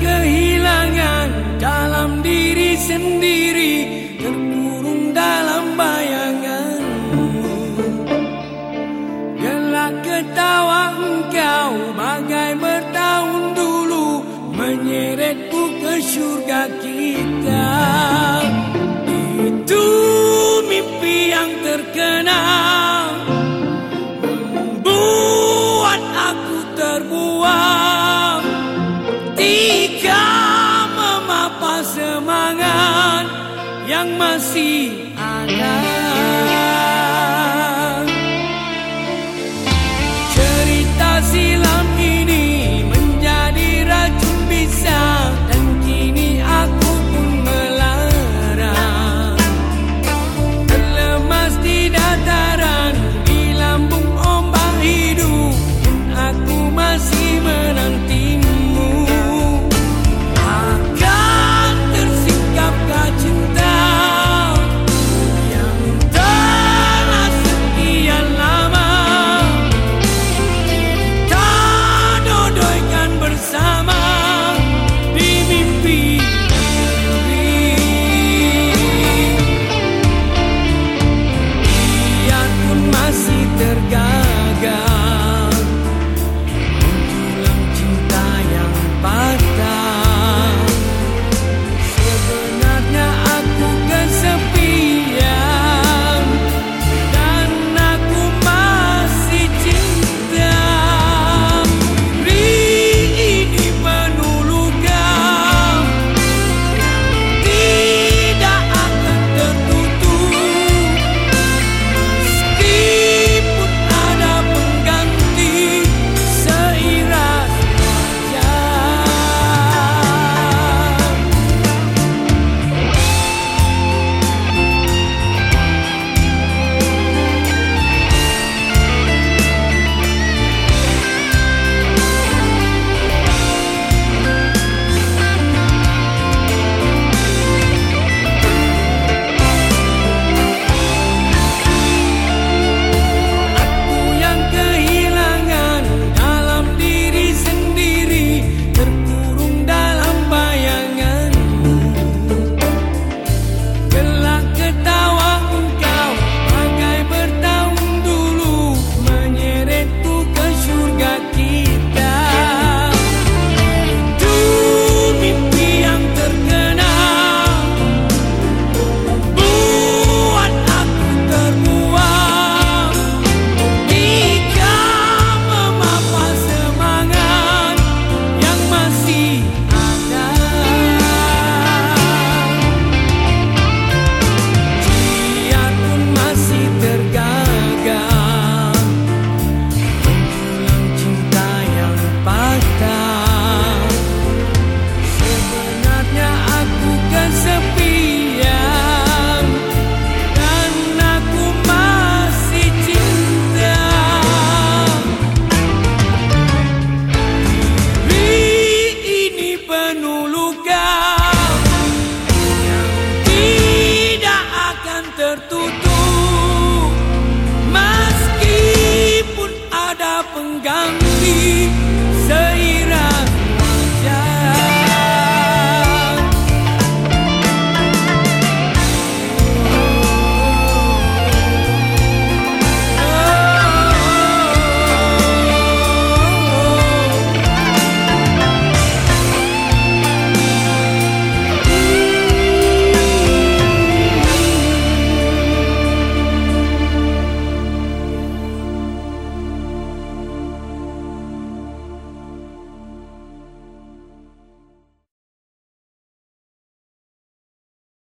kehilangan dalam diri sendiri terkurung dalam bayangan. Gelak ketawa engkau bagai bertahun dulu menyeretku ke syurga kita. Itu mimpi yang terkenal. masih ada. Cerita silam ini menjadi racun bisa